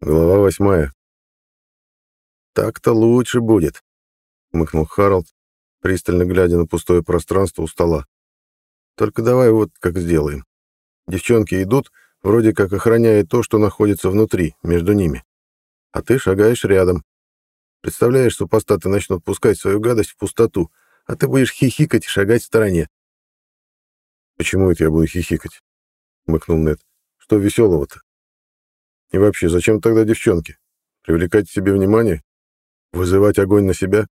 Глава восьмая. «Так-то лучше будет», — мыкнул Харалд, пристально глядя на пустое пространство у стола. «Только давай вот как сделаем. Девчонки идут, вроде как охраняя то, что находится внутри, между ними. А ты шагаешь рядом. Представляешь, супостаты начнут пускать свою гадость в пустоту, а ты будешь хихикать и шагать в стороне». «Почему это я буду хихикать?» — мыкнул Нед. «Что веселого-то?» И вообще, зачем тогда девчонки? Привлекать к себе внимание? Вызывать огонь на себя?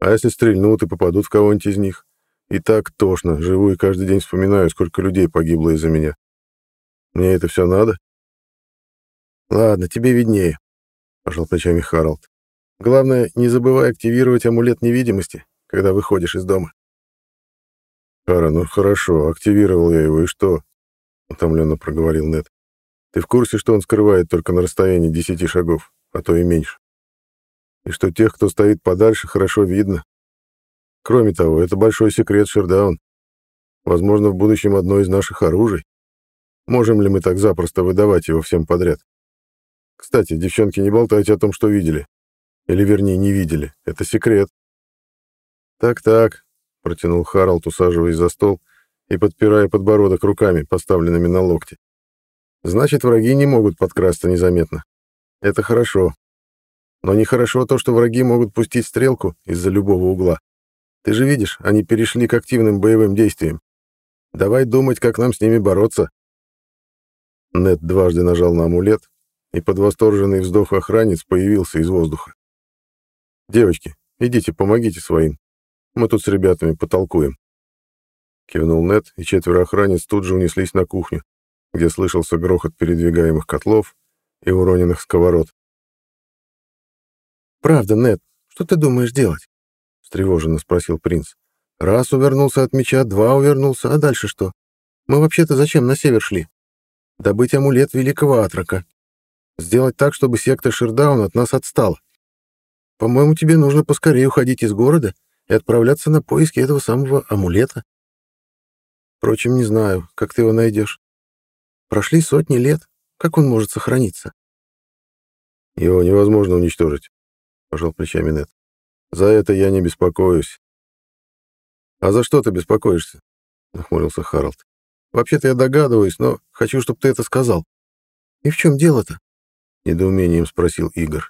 А если стрельнут и попадут в кого-нибудь из них? И так тошно, живу и каждый день вспоминаю, сколько людей погибло из-за меня. Мне это все надо? Ладно, тебе виднее, — пожал плечами Харалд. Главное, не забывай активировать амулет невидимости, когда выходишь из дома. Хара, ну хорошо, активировал я его, и что? — утомленно проговорил Нед. Ты в курсе, что он скрывает только на расстоянии десяти шагов, а то и меньше? И что тех, кто стоит подальше, хорошо видно? Кроме того, это большой секрет Шердаун. Возможно, в будущем одно из наших оружий. Можем ли мы так запросто выдавать его всем подряд? Кстати, девчонки, не болтайте о том, что видели. Или, вернее, не видели. Это секрет. Так-так, протянул Харалд, усаживаясь за стол и подпирая подбородок руками, поставленными на локти. Значит, враги не могут подкрасться незаметно. Это хорошо. Но нехорошо то, что враги могут пустить стрелку из-за любого угла. Ты же видишь, они перешли к активным боевым действиям. Давай думать, как нам с ними бороться. Нет дважды нажал на амулет, и под восторженный вздох охранец появился из воздуха. «Девочки, идите, помогите своим. Мы тут с ребятами потолкуем». Кивнул Нет, и четверо охранец тут же унеслись на кухню, где слышался грохот передвигаемых котлов и уроненных сковород. «Правда, Нед, что ты думаешь делать?» — встревоженно спросил принц. «Раз увернулся от меча, два увернулся, а дальше что? Мы вообще-то зачем на север шли? Добыть амулет великого Атрака. Сделать так, чтобы секта Шердаун от нас отстала. По-моему, тебе нужно поскорее уходить из города и отправляться на поиски этого самого амулета. Впрочем, не знаю, как ты его найдешь. Прошли сотни лет. Как он может сохраниться? Его невозможно уничтожить, пожал плечами Нет. За это я не беспокоюсь. А за что ты беспокоишься? нахмурился Харалд. Вообще-то я догадываюсь, но хочу, чтобы ты это сказал. И в чем дело-то? недоумением спросил Игорь.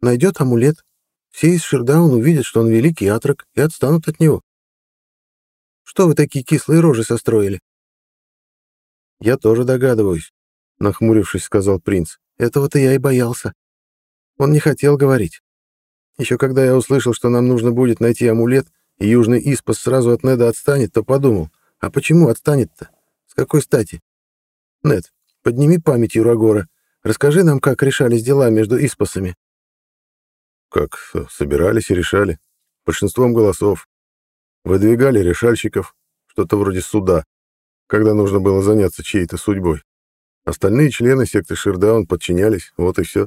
Найдет амулет. Все из Шердаун увидят, что он великий атрак, и отстанут от него. Что вы такие кислые рожи состроили? «Я тоже догадываюсь», — нахмурившись, сказал принц. «Этого-то я и боялся. Он не хотел говорить. Еще когда я услышал, что нам нужно будет найти амулет, и Южный Испас сразу от Неда отстанет, то подумал, а почему отстанет-то? С какой стати? Нед, подними память Юрагора. Расскажи нам, как решались дела между Испасами. Как собирались и решали. Большинством голосов. Выдвигали решальщиков, что-то вроде суда когда нужно было заняться чьей-то судьбой. Остальные члены секты Ширдаун подчинялись, вот и все.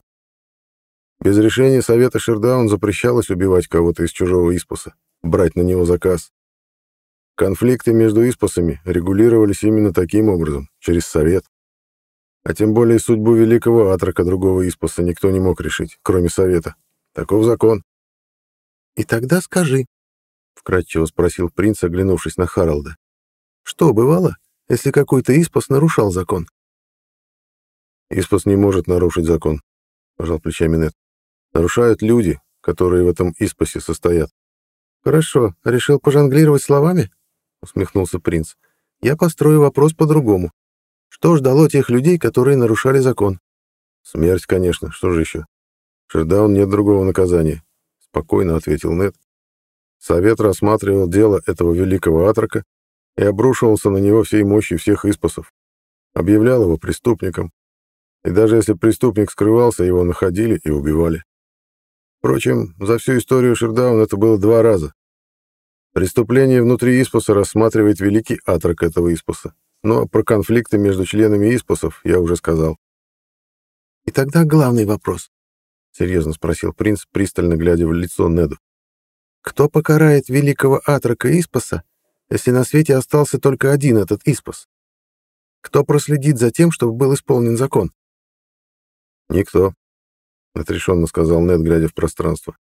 Без решения совета Ширдаун запрещалось убивать кого-то из чужого испоса, брать на него заказ. Конфликты между испосами регулировались именно таким образом, через совет. А тем более судьбу великого атрака другого испоса никто не мог решить, кроме совета. Таков закон. «И тогда скажи», — вкратчиво спросил принц, оглянувшись на Харалда. «Что бывало, если какой-то Испос нарушал закон. Испос не может нарушить закон, пожал плечами Нет. Нарушают люди, которые в этом Испосе состоят. Хорошо, решил пожонглировать словами? усмехнулся принц. Я построю вопрос по-другому. Что ждало тех людей, которые нарушали закон? Смерть, конечно, что же еще? Шердаун нет другого наказания, спокойно ответил Нет. Совет рассматривал дело этого великого атрака и обрушивался на него всей мощью всех испосов. Объявлял его преступником. И даже если преступник скрывался, его находили и убивали. Впрочем, за всю историю Шердаун это было два раза. Преступление внутри Испоса рассматривает великий атрак этого Испоса. Но про конфликты между членами Испосов я уже сказал. «И тогда главный вопрос», — серьезно спросил принц, пристально глядя в лицо Неду. «Кто покарает великого атрака Испоса если на свете остался только один этот Испос? Кто проследит за тем, чтобы был исполнен закон? Никто, отрешенно сказал Нед, глядя в пространство.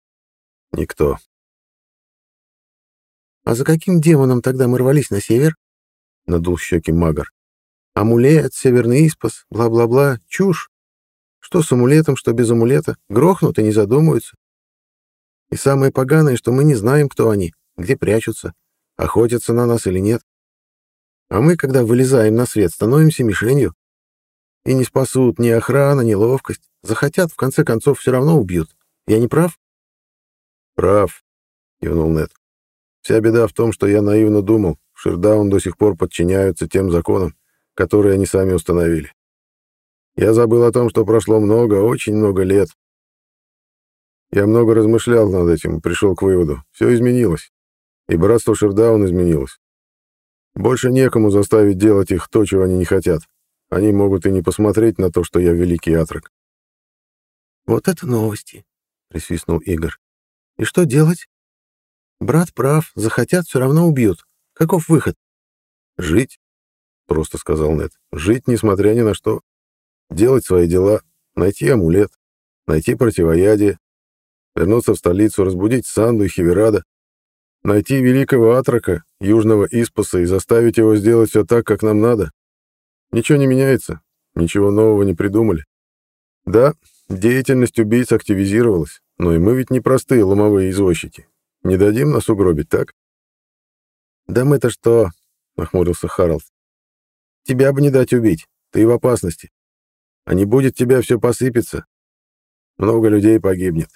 Никто. А за каким демоном тогда мы рвались на север? Надул щеки Магар. Амулет, северный испас, бла-бла-бла, чушь. Что с амулетом, что без амулета. Грохнут и не задумываются. И самое поганое, что мы не знаем, кто они, где прячутся, охотятся на нас или нет. А мы, когда вылезаем на свет, становимся мишенью. И не спасут ни охрана, ни ловкость. Захотят, в конце концов, все равно убьют. Я не прав? Прав, кивнул Нед. Вся беда в том, что я наивно думал, Шердаун до сих пор подчиняются тем законам, которые они сами установили. Я забыл о том, что прошло много, очень много лет. Я много размышлял над этим и пришел к выводу. Все изменилось. И братство Шердаун изменилось. Больше некому заставить делать их то, чего они не хотят. Они могут и не посмотреть на то, что я великий атрак. «Вот это новости!» — присвистнул Игорь. «И что делать? Брат прав, захотят, все равно убьют. Каков выход?» «Жить», — просто сказал Нед. «Жить, несмотря ни на что. Делать свои дела, найти амулет, найти противоядие, вернуться в столицу, разбудить Санду и Хиверада, найти великого Атрака, южного Испаса и заставить его сделать все так, как нам надо. Ничего не меняется, ничего нового не придумали. Да, деятельность убийц активизировалась, но и мы ведь не простые ломовые извозчики. Не дадим нас угробить, так? «Да мы-то что?» — нахмурился Харлд. «Тебя бы не дать убить, ты в опасности. А не будет тебя, все посыпется. Много людей погибнет.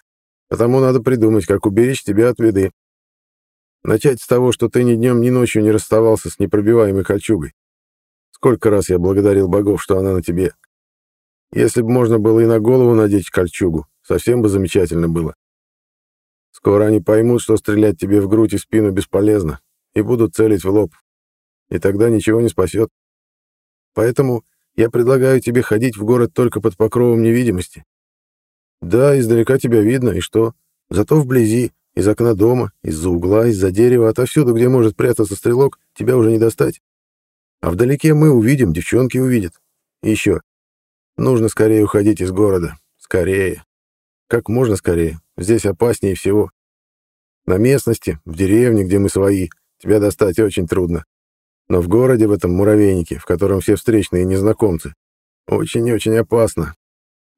Потому надо придумать, как уберечь тебя от беды. Начать с того, что ты ни днем, ни ночью не расставался с непробиваемой кольчугой. Сколько раз я благодарил богов, что она на тебе. Если бы можно было и на голову надеть кольчугу, совсем бы замечательно было. Скоро они поймут, что стрелять тебе в грудь и спину бесполезно, и будут целить в лоб. И тогда ничего не спасет. Поэтому я предлагаю тебе ходить в город только под покровом невидимости. Да, издалека тебя видно, и что? Зато вблизи, из окна дома, из-за угла, из-за дерева, отовсюду, где может прятаться стрелок, тебя уже не достать. А вдалеке мы увидим, девчонки увидят. И еще. Нужно скорее уходить из города. Скорее. Как можно скорее. Здесь опаснее всего. На местности, в деревне, где мы свои, тебя достать очень трудно. Но в городе, в этом муравейнике, в котором все встречные незнакомцы, очень-очень опасно.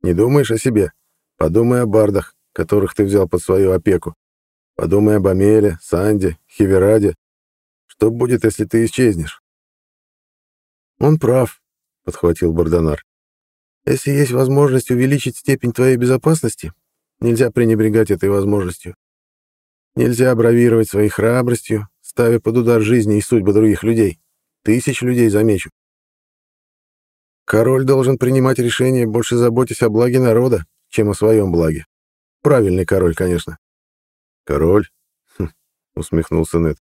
Не думаешь о себе? Подумай о бардах, которых ты взял под свою опеку. Подумай об Амеле, Санде, Хивераде. Что будет, если ты исчезнешь? Он прав, подхватил Бардонар. Если есть возможность увеличить степень твоей безопасности, нельзя пренебрегать этой возможностью. Нельзя бравировать своей храбростью, ставя под удар жизни и судьбы других людей. Тысяч людей замечу. Король должен принимать решения, больше заботясь о благе народа, чем о своем благе. Правильный король, конечно. Король? Хм, усмехнулся Нед.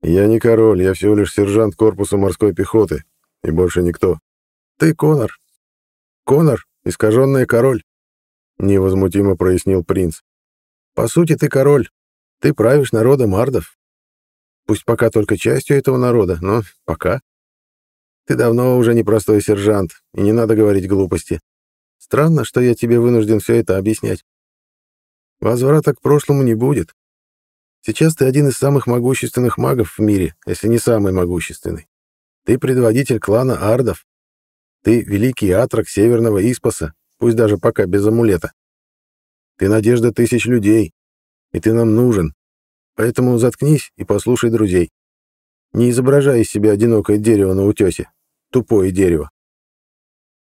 Я не король, я всего лишь сержант корпуса морской пехоты, и больше никто. Ты Конор. Конор, искаженный король, невозмутимо прояснил принц. По сути, ты король. Ты правишь народом ардов. Пусть пока только частью этого народа, но пока. Ты давно уже не простой сержант, и не надо говорить глупости. Странно, что я тебе вынужден все это объяснять. Возврата к прошлому не будет. Сейчас ты один из самых могущественных магов в мире, если не самый могущественный. Ты предводитель клана Ардов. Ты великий атрак Северного Испаса, пусть даже пока без амулета. Ты надежда тысяч людей, и ты нам нужен. Поэтому заткнись и послушай друзей. Не изображай из себя одинокое дерево на утесе. Тупое дерево.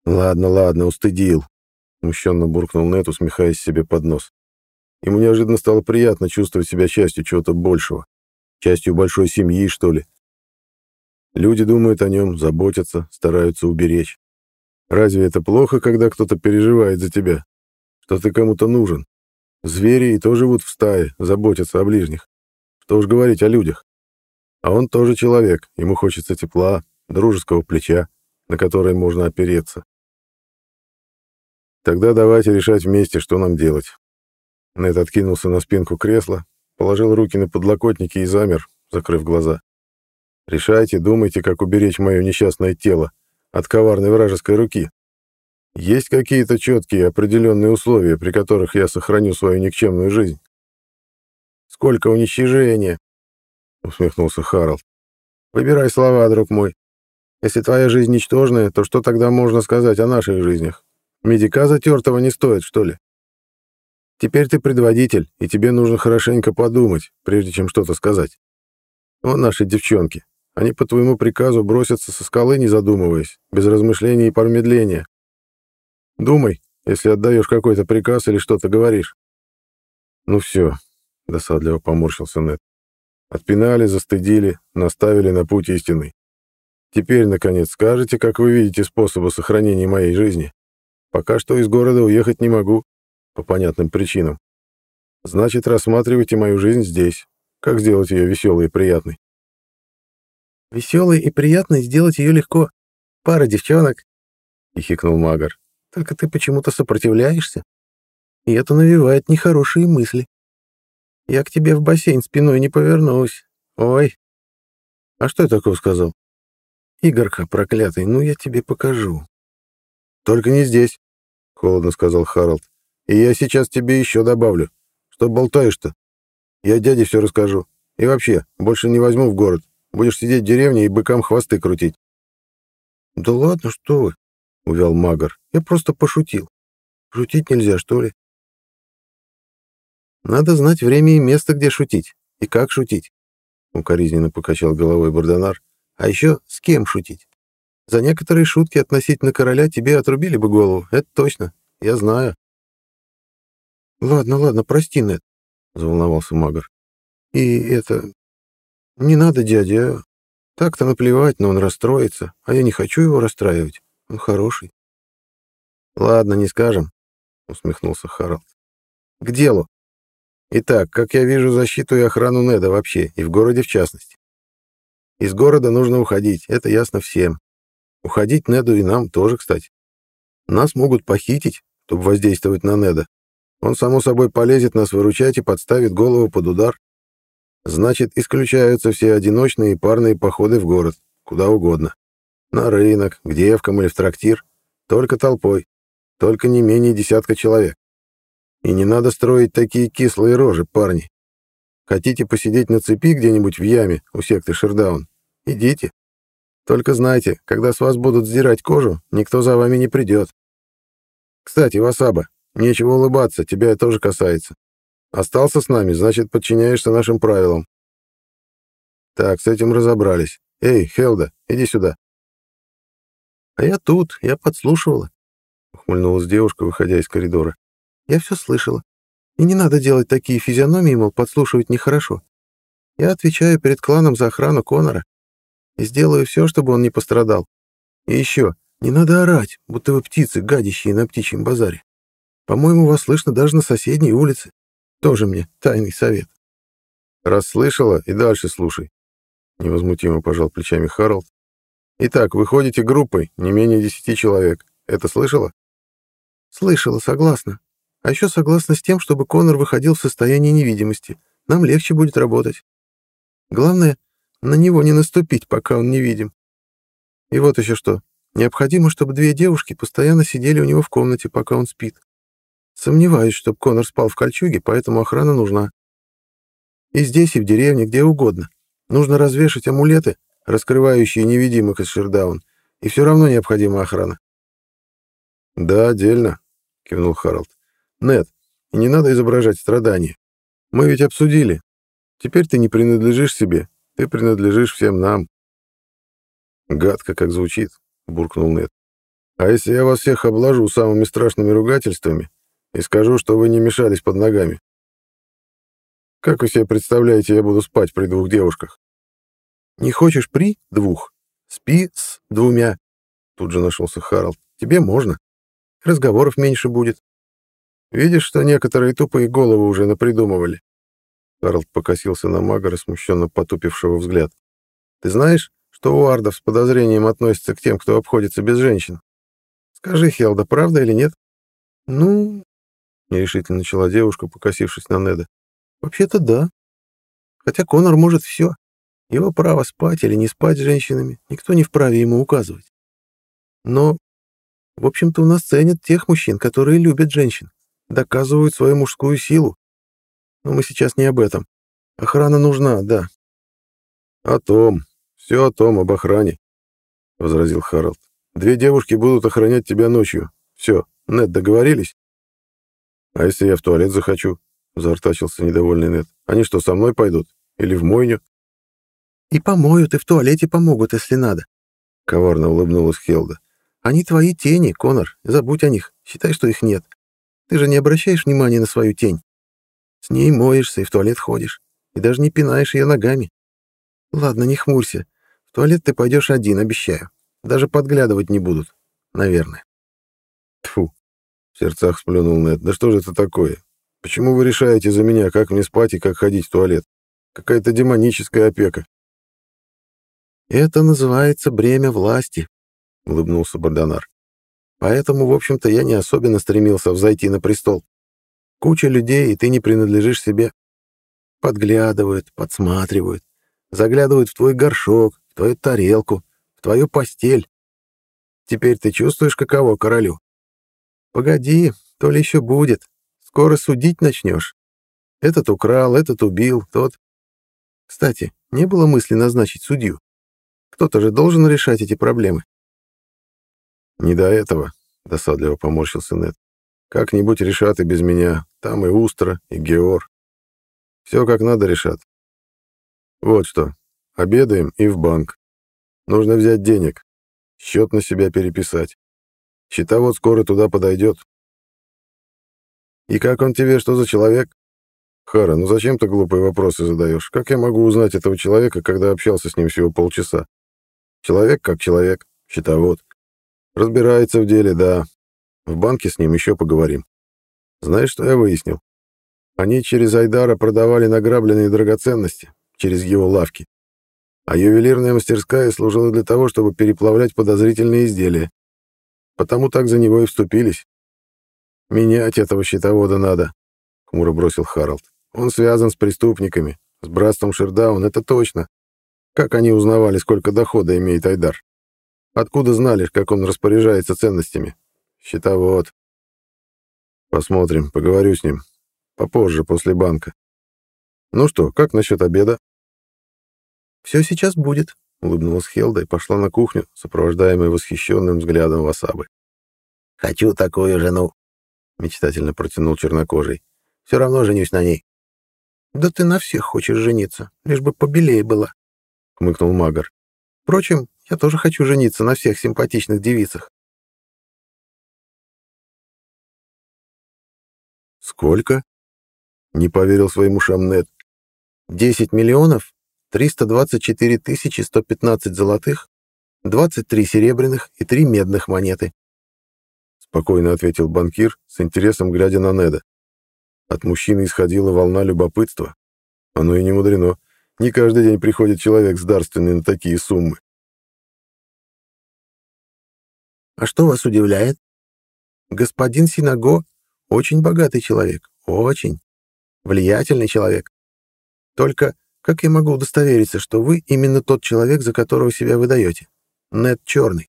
«Ладно, ладно, устыдил», — смущенно буркнул Нет, усмехаясь себе под нос. Ему неожиданно стало приятно чувствовать себя частью чего-то большего. Частью большой семьи, что ли. Люди думают о нем, заботятся, стараются уберечь. Разве это плохо, когда кто-то переживает за тебя? Что ты кому-то нужен? Звери и то живут в стае, заботятся о ближних. Что уж говорить о людях. А он тоже человек, ему хочется тепла, дружеского плеча, на которое можно опереться. Тогда давайте решать вместе, что нам делать. Нед откинулся на спинку кресла, положил руки на подлокотники и замер, закрыв глаза. Решайте, думайте, как уберечь мое несчастное тело от коварной вражеской руки. Есть какие-то четкие определенные условия, при которых я сохраню свою никчемную жизнь? Сколько уничижения? Усмехнулся Харалд. Выбирай слова, друг мой. Если твоя жизнь ничтожная, то что тогда можно сказать о наших жизнях? Медика затертого не стоит, что ли? Теперь ты предводитель, и тебе нужно хорошенько подумать, прежде чем что-то сказать. Вон наши девчонки. Они по твоему приказу бросятся со скалы, не задумываясь, без размышлений и промедления. Думай, если отдаешь какой-то приказ или что-то говоришь. Ну все, досадливо поморщился Нед. Отпинали, застыдили, наставили на путь истинный. Теперь, наконец, скажете, как вы видите способы сохранения моей жизни. Пока что из города уехать не могу, по понятным причинам. Значит, рассматривайте мою жизнь здесь. Как сделать ее веселой и приятной? Веселой и приятной сделать ее легко. Пара девчонок, — хихикнул Магар. Только ты почему-то сопротивляешься, и это навевает нехорошие мысли. Я к тебе в бассейн спиной не повернусь. Ой. А что я такого сказал? Игорка проклятый, ну я тебе покажу. Только не здесь, — холодно сказал Харалд. И я сейчас тебе еще добавлю. Что болтаешь-то? Я дяде все расскажу. И вообще, больше не возьму в город. Будешь сидеть в деревне и быкам хвосты крутить. Да ладно, что вы, — увял Магар. Я просто пошутил. Шутить нельзя, что ли? Надо знать время и место, где шутить. И как шутить. Укоризненно покачал головой Бардонар. А еще с кем шутить. За некоторые шутки относительно короля тебе отрубили бы голову, это точно. Я знаю. Ладно, ладно, прости, Нед, заволновался Магар. И это... Не надо, дядя. Так-то наплевать, но он расстроится, а я не хочу его расстраивать. Он хороший. Ладно, не скажем, усмехнулся Харалд. К делу. Итак, как я вижу защиту и охрану Неда вообще, и в городе в частности. Из города нужно уходить, это ясно всем. Уходить Неду и нам тоже, кстати. Нас могут похитить, чтобы воздействовать на Неда. Он, само собой, полезет нас выручать и подставит голову под удар. Значит, исключаются все одиночные и парные походы в город, куда угодно. На рынок, к девкам или в трактир. Только толпой. Только не менее десятка человек. И не надо строить такие кислые рожи, парни. Хотите посидеть на цепи где-нибудь в яме у секты Шердаун? Идите. Только знайте, когда с вас будут сдирать кожу, никто за вами не придет. Кстати, Васаба, нечего улыбаться, тебя это тоже касается. Остался с нами, значит, подчиняешься нашим правилам. Так, с этим разобрались. Эй, Хелда, иди сюда. А я тут, я подслушивала. Ухмыльнулась девушка, выходя из коридора. Я все слышала. И не надо делать такие физиономии, мол, подслушивать нехорошо. Я отвечаю перед кланом за охрану Конора. И сделаю все, чтобы он не пострадал. И еще, не надо орать, будто вы птицы, гадящие на птичьем базаре. По-моему, вас слышно даже на соседней улице. Тоже мне тайный совет. Расслышала и дальше слушай. Невозмутимо пожал плечами Харалд. Итак, вы ходите группой, не менее десяти человек. Это слышала? Слышала, согласна. А еще согласна с тем, чтобы Конор выходил в состояние невидимости. Нам легче будет работать. Главное, на него не наступить, пока он невидим. И вот еще что. Необходимо, чтобы две девушки постоянно сидели у него в комнате, пока он спит. Сомневаюсь, чтобы Конор спал в кольчуге, поэтому охрана нужна. И здесь, и в деревне, где угодно. Нужно развешать амулеты, раскрывающие невидимых из Шердаун, и все равно необходима охрана. «Да, отдельно», — кивнул Харалд. «Нет, не надо изображать страдания. Мы ведь обсудили. Теперь ты не принадлежишь себе, ты принадлежишь всем нам». «Гадко, как звучит», — буркнул Нед. «А если я вас всех обложу самыми страшными ругательствами, и скажу, что вы не мешались под ногами. Как вы себе представляете, я буду спать при двух девушках? Не хочешь при двух? Спи с двумя. Тут же нашелся Харалд. Тебе можно. Разговоров меньше будет. Видишь, что некоторые тупые головы уже напридумывали? Харалд покосился на Магора, смущенно потупившего взгляд. Ты знаешь, что у ардов с подозрением относятся к тем, кто обходится без женщин? Скажи, Хелда, правда или нет? Ну, — нерешительно начала девушка, покосившись на Неда. «Вообще-то да. Хотя Конор может все. Его право спать или не спать с женщинами никто не вправе ему указывать. Но В общем-то, у нас ценят тех мужчин, которые любят женщин, доказывают свою мужскую силу. Но мы сейчас не об этом. Охрана нужна, да. О том. Все о том, об охране, — возразил Харалд. Две девушки будут охранять тебя ночью. Все, Нед, договорились? А если я в туалет захочу? Заортачился недовольный Нед. Они что, со мной пойдут? Или в мойню? И помоют, и в туалете помогут, если надо. Коварно улыбнулась Хелда. Они твои тени, Конор. Забудь о них. Считай, что их нет. Ты же не обращаешь внимания на свою тень. С ней моешься и в туалет ходишь. И даже не пинаешь ее ногами. Ладно, не хмурься. В туалет ты пойдешь один, обещаю. Даже подглядывать не будут. Наверное. Тфу. В сердцах сплюнул Нед. Да что же это такое? Почему вы решаете за меня, как мне спать и как ходить в туалет? Какая-то демоническая опека. Это называется бремя власти, улыбнулся Бардонар. Поэтому, в общем-то, я не особенно стремился взойти на престол. Куча людей, и ты не принадлежишь себе. Подглядывают, подсматривают, заглядывают в твой горшок, в твою тарелку, в твою постель. Теперь ты чувствуешь, каково королю? Погоди, то ли еще будет. Скоро судить начнешь. Этот украл, этот убил, тот... Кстати, не было мысли назначить судью. Кто-то же должен решать эти проблемы. «Не до этого», — досадливо поморщился Нед. «Как-нибудь решат и без меня. Там и Устра, и Геор. Все как надо решат. Вот что. Обедаем и в банк. Нужно взять денег. Счет на себя переписать. Счетовод скоро туда подойдет. И как он тебе, что за человек? Хара, ну зачем ты глупые вопросы задаешь? Как я могу узнать этого человека, когда общался с ним всего полчаса? Человек как человек, счетовод. Разбирается в деле, да. В банке с ним еще поговорим. Знаешь, что я выяснил? Они через Айдара продавали награбленные драгоценности, через его лавки. А ювелирная мастерская служила для того, чтобы переплавлять подозрительные изделия. Потому так за него и вступились. «Менять этого счетовода надо», — хмуро бросил Харалд. «Он связан с преступниками, с братством Шердаун, это точно. Как они узнавали, сколько дохода имеет Айдар? Откуда знали, как он распоряжается ценностями? Счетовод. Посмотрим, поговорю с ним. Попозже, после банка. Ну что, как насчет обеда? Все сейчас будет, улыбнулась Хелда и пошла на кухню, сопровождаемая восхищенным взглядом Васабы. Хочу такую жену, мечтательно протянул чернокожий. Все равно женюсь на ней. Да ты на всех хочешь жениться, лишь бы побелее была, хмыкнул Магар. Впрочем, я тоже хочу жениться на всех симпатичных девицах. Сколько? Не поверил своим ушам Нед. Десять миллионов, триста двадцать четыре тысячи сто пятнадцать золотых, двадцать три серебряных и три медных монеты. Спокойно ответил банкир, с интересом глядя на Неда. От мужчины исходила волна любопытства. Оно и не мудрено. Не каждый день приходит человек с дарственной на такие суммы. А что вас удивляет? Господин Синаго очень богатый человек, очень влиятельный человек. Только как я могу удостовериться, что вы именно тот человек, за которого себя выдаете? Нед Черный.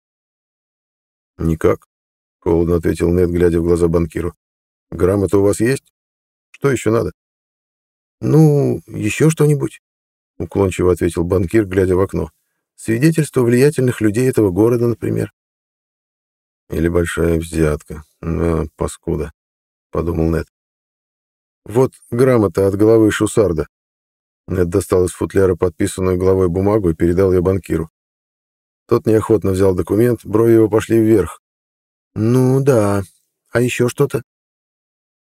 Никак, — холодно ответил Нед, глядя в глаза банкиру. Грамота у вас есть? Что еще надо? Ну, еще что-нибудь, — уклончиво ответил банкир, глядя в окно. Свидетельство влиятельных людей этого города, например. Или большая взятка. На, паскуда, — подумал Нед. Вот грамота от головы Шусарда. Нед достал из футляра подписанную головой бумагу и передал ее банкиру. Тот неохотно взял документ, брови его пошли вверх. «Ну да. А еще что-то?»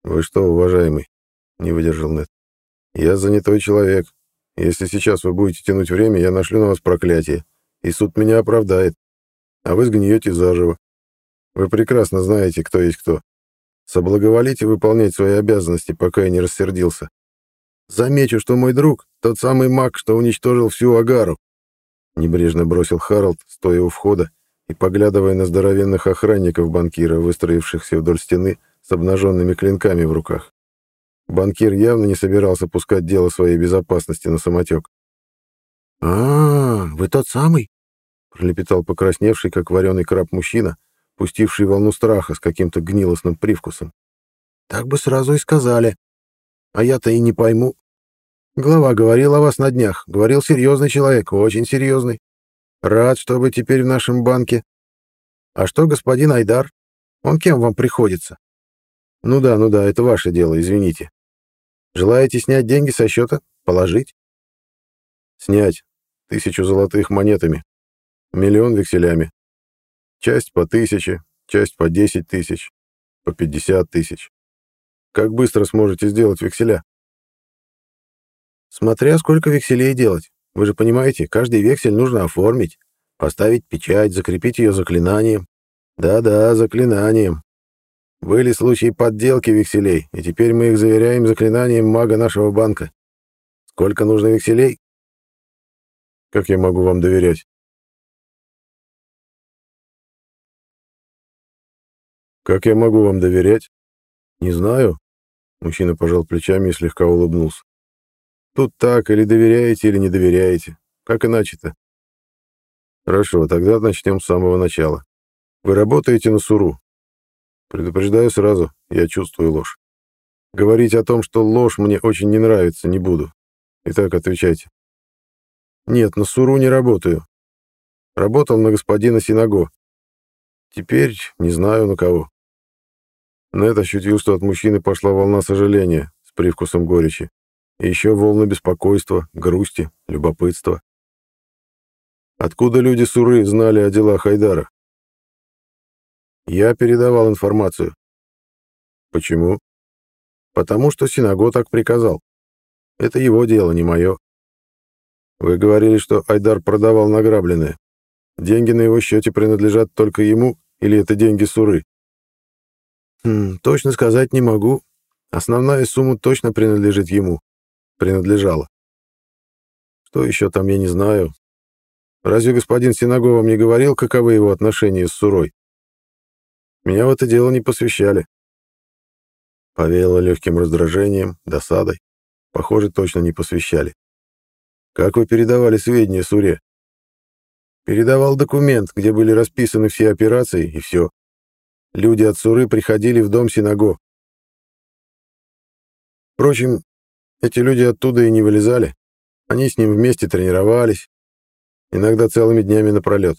«Вы что, уважаемый?» — не выдержал Нед. «Я занятой человек. Если сейчас вы будете тянуть время, я нашлю на вас проклятие, и суд меня оправдает, а вы сгниете заживо. Вы прекрасно знаете, кто есть кто. Соблаговолите выполнять свои обязанности, пока я не рассердился. Замечу, что мой друг — тот самый маг, что уничтожил всю Агару. Небрежно бросил Харалд, стоя у входа и поглядывая на здоровенных охранников банкира, выстроившихся вдоль стены с обнаженными клинками в руках. Банкир явно не собирался пускать дело своей безопасности на самотек. «А, вы тот самый?» — пролепетал покрасневший, как вареный краб мужчина, пустивший волну страха с каким-то гнилостным привкусом. Так бы сразу и сказали. А я-то и не пойму. Глава говорил о вас на днях. Говорил серьезный человек, очень серьезный. Рад, что вы теперь в нашем банке. А что господин Айдар? Он кем вам приходится? Ну да, ну да, это ваше дело, извините. Желаете снять деньги со счета? Положить? Снять. Тысячу золотых монетами. Миллион векселями. Часть по тысяче, часть по десять тысяч, по пятьдесят тысяч. Как быстро сможете сделать векселя? Смотря сколько векселей делать. Вы же понимаете, каждый вексель нужно оформить, поставить печать, закрепить ее заклинанием. Да-да, заклинанием. Были случаи подделки векселей, и теперь мы их заверяем заклинанием мага нашего банка. Сколько нужно векселей? Как я могу вам доверять? Как я могу вам доверять? Не знаю. Мужчина пожал плечами и слегка улыбнулся. Тут так, или доверяете, или не доверяете. Как иначе-то? Хорошо, тогда начнем с самого начала. Вы работаете на Суру. Предупреждаю сразу, я чувствую ложь. Говорить о том, что ложь мне очень не нравится, не буду. Итак, отвечайте. Нет, на Суру не работаю. Работал на господина Синаго. Теперь не знаю на кого. Нет ощутил, что от мужчины пошла волна сожаления с привкусом горечи. Еще волны беспокойства, грусти, любопытства. Откуда люди Суры знали о делах Хайдара? Я передавал информацию. Почему? Потому что Синаго так приказал. Это его дело, не мое. Вы говорили, что Айдар продавал награбленное. Деньги на его счете принадлежат только ему, или это деньги Суры? Хм, точно сказать не могу. Основная сумма точно принадлежит ему. Принадлежала. Что еще там, я не знаю. Разве господин Синагов вам не говорил, каковы его отношения с Сурой? Меня в это дело не посвящали. Повеяло легким раздражением, досадой. Похоже, точно не посвящали. Как вы передавали сведения Суре? Передавал документ, где были расписаны все операции, и все. Люди от Суры приходили в дом Синаго. Впрочем, эти люди оттуда и не вылезали. Они с ним вместе тренировались, иногда целыми днями напролет.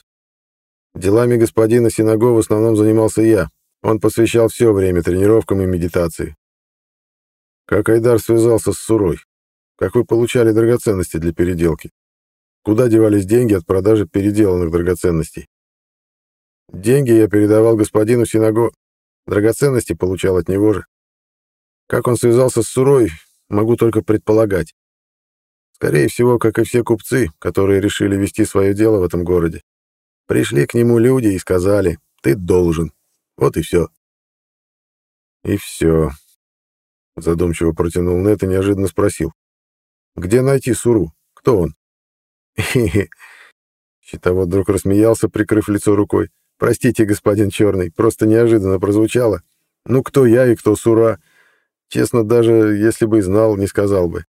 Делами господина Синаго в основном занимался я. Он посвящал все время тренировкам и медитации. Как Айдар связался с Сурой? Как вы получали драгоценности для переделки? Куда девались деньги от продажи переделанных драгоценностей? Деньги я передавал господину Синаго, драгоценности получал от него же. Как он связался с Сурой, могу только предполагать. Скорее всего, как и все купцы, которые решили вести свое дело в этом городе. Пришли к нему люди и сказали, ты должен. Вот и все. И все. Задумчиво протянул Нет и неожиданно спросил. Где найти Суру? Кто он? Щитовод вдруг рассмеялся, прикрыв лицо рукой. Простите, господин Черный, просто неожиданно прозвучало. Ну, кто я и кто Сура? Честно, даже если бы знал, не сказал бы.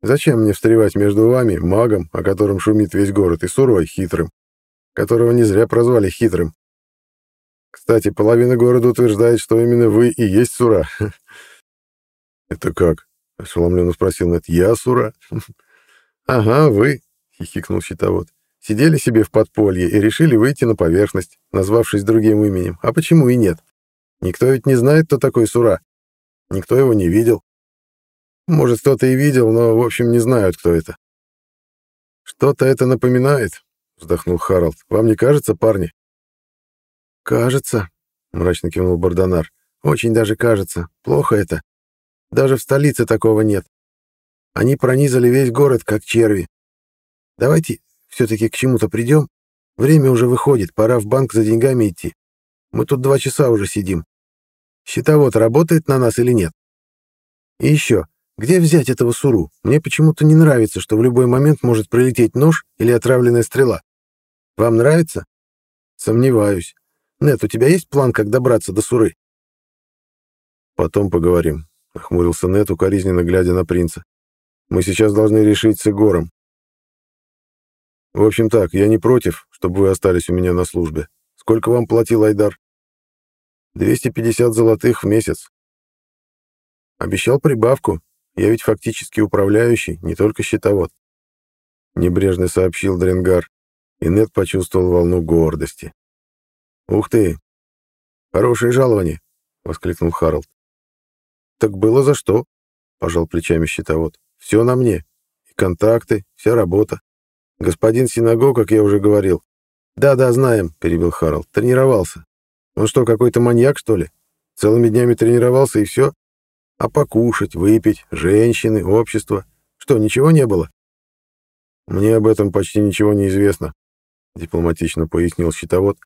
Зачем мне встревать между вами, магом, о котором шумит весь город, и Сурой, хитрым, которого не зря прозвали хитрым? Кстати, половина города утверждает, что именно вы и есть Сура. «Это как?» — ошеломленно спросил Нэт. «Я Сура?» «Ага, вы», — хихикнул щитовод. Сидели себе в подполье и решили выйти на поверхность, назвавшись другим именем. А почему и нет? Никто ведь не знает, кто такой Сура. Никто его не видел. Может, кто-то и видел, но, в общем, не знают, кто это. «Что-то это напоминает», — вздохнул Харалд. «Вам не кажется, парни?» «Кажется», — мрачно кивнул Бардонар. «Очень даже кажется. Плохо это. Даже в столице такого нет. Они пронизали весь город, как черви. Давайте все-таки к чему-то придем? Время уже выходит, пора в банк за деньгами идти. Мы тут два часа уже сидим. Счетовод работает на нас или нет? И еще, где взять этого суру? Мне почему-то не нравится, что в любой момент может прилететь нож или отравленная стрела. Вам нравится? Сомневаюсь. Нет, у тебя есть план, как добраться до суры? Потом поговорим, — охмурился Нет, укоризненно глядя на принца. Мы сейчас должны решить с Игором. В общем так, я не против, чтобы вы остались у меня на службе. Сколько вам платил Айдар? 250 золотых в месяц. Обещал прибавку. Я ведь фактически управляющий, не только счетовод. Небрежно сообщил Дренгар, и Нед почувствовал волну гордости. «Ух ты! Хорошее жалование!» — воскликнул Харалд. «Так было за что?» — пожал плечами счетовод. «Все на мне. И контакты, вся работа. Господин Синагог, как я уже говорил». «Да-да, знаем», — перебил Харалд. «Тренировался. Он что, какой-то маньяк, что ли? Целыми днями тренировался и все? А покушать, выпить, женщины, общество? Что, ничего не было?» «Мне об этом почти ничего не известно», — дипломатично пояснил счетовод.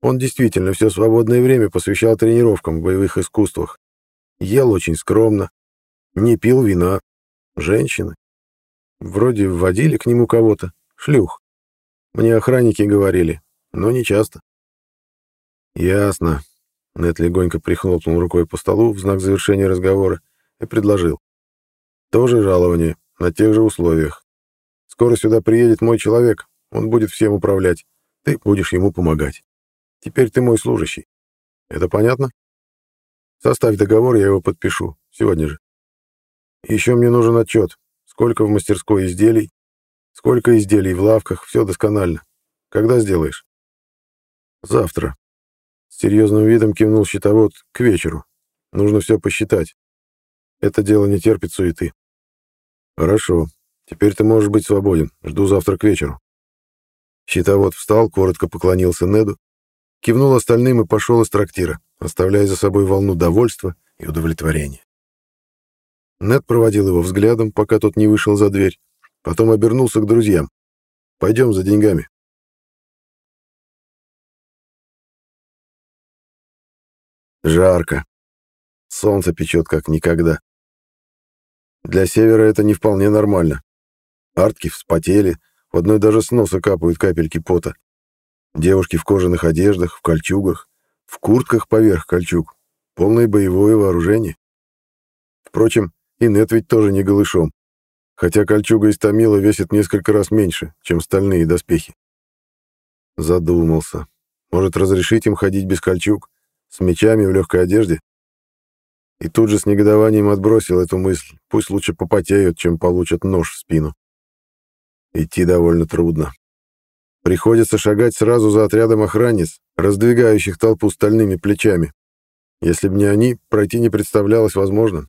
«Он действительно все свободное время посвящал тренировкам в боевых искусствах. Ел очень скромно, не пил вина. Женщины. Вроде вводили к нему кого-то, шлюх. Мне охранники говорили, но не часто». «Ясно», — Нет легонько прихлопнул рукой по столу в знак завершения разговора и предложил. «Тоже жалование, на тех же условиях. Скоро сюда приедет мой человек, он будет всем управлять. Ты будешь ему помогать. Теперь ты мой служащий. Это понятно? Составь договор, я его подпишу. Сегодня же. Еще мне нужен отчет. Сколько в мастерской изделий, сколько изделий в лавках, все досконально. Когда сделаешь? Завтра. С серьезным видом кивнул счетовод к вечеру. Нужно все посчитать. Это дело не терпит суеты. Хорошо, Теперь ты можешь быть свободен. Жду завтра к вечеру. Щитовод встал, коротко поклонился Неду, кивнул остальным и пошел из трактира, оставляя за собой волну довольства и удовлетворения. Нед проводил его взглядом, пока тот не вышел за дверь, потом обернулся к друзьям. «Пойдем за деньгами». Жарко. Солнце печет как никогда. Для севера это не вполне нормально. Артки вспотели, в одной даже с носа капают капельки пота. Девушки в кожаных одеждах, в кольчугах, в куртках поверх кольчуг. Полное боевое вооружение. Впрочем, и Нет ведь тоже не голышом. Хотя кольчуга из Томила весит несколько раз меньше, чем стальные доспехи. Задумался. Может, разрешить им ходить без кольчуг, с мечами в легкой одежде? И тут же с негодованием отбросил эту мысль. Пусть лучше попотеют, чем получат нож в спину. Идти довольно трудно. Приходится шагать сразу за отрядом охранниц, раздвигающих толпу стальными плечами. Если бы не они, пройти не представлялось возможным.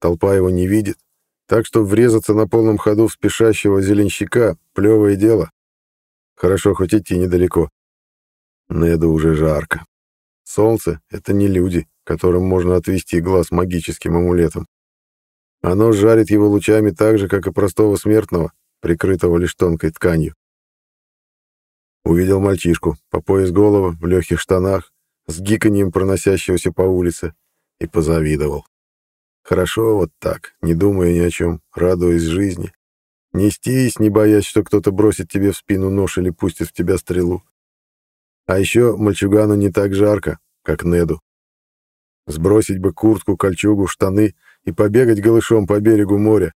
Толпа его не видит, так что врезаться на полном ходу в спешащего зеленщика — плевое дело. Хорошо, хоть идти недалеко. Неду уже жарко. Солнце — это не люди, которым можно отвести глаз магическим амулетом. Оно жарит его лучами так же, как и простого смертного, прикрытого лишь тонкой тканью. Увидел мальчишку, по пояс голова, в легких штанах, с гиканьем проносящегося по улице, и позавидовал. Хорошо вот так, не думая ни о чем, радуясь жизни. Нестись, не боясь, что кто-то бросит тебе в спину нож или пустит в тебя стрелу. А еще мальчугану не так жарко, как Неду. Сбросить бы куртку, кольчугу, штаны и побегать голышом по берегу моря,